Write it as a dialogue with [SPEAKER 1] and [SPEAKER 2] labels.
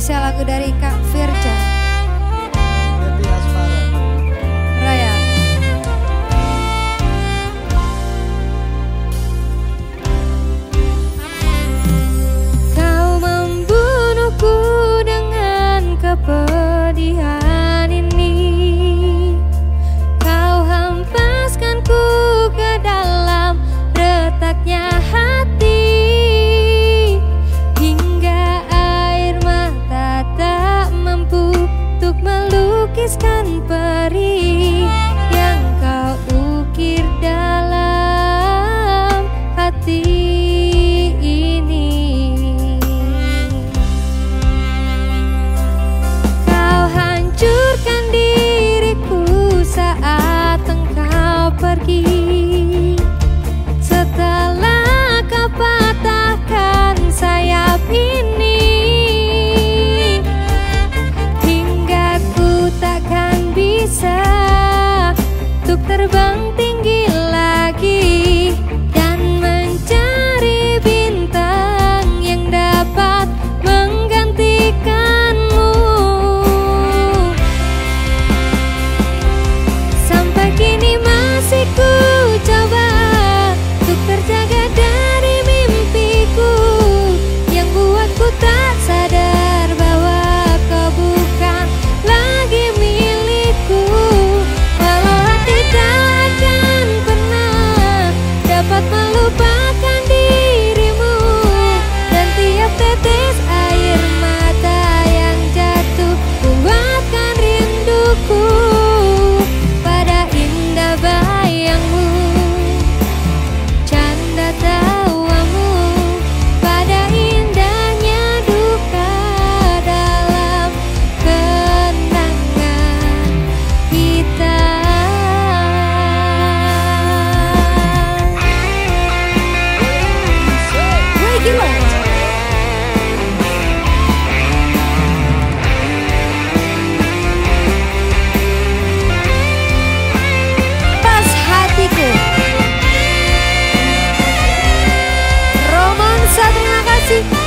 [SPEAKER 1] Spesial lagu dari Kak Firja untuk terbang tinggi see